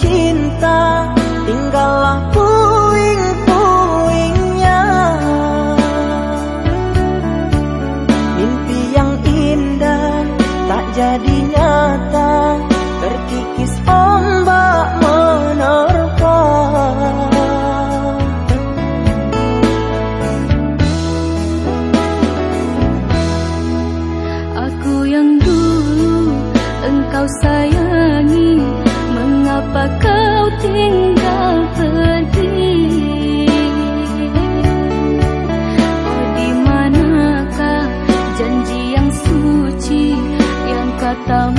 cinta. importa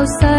causa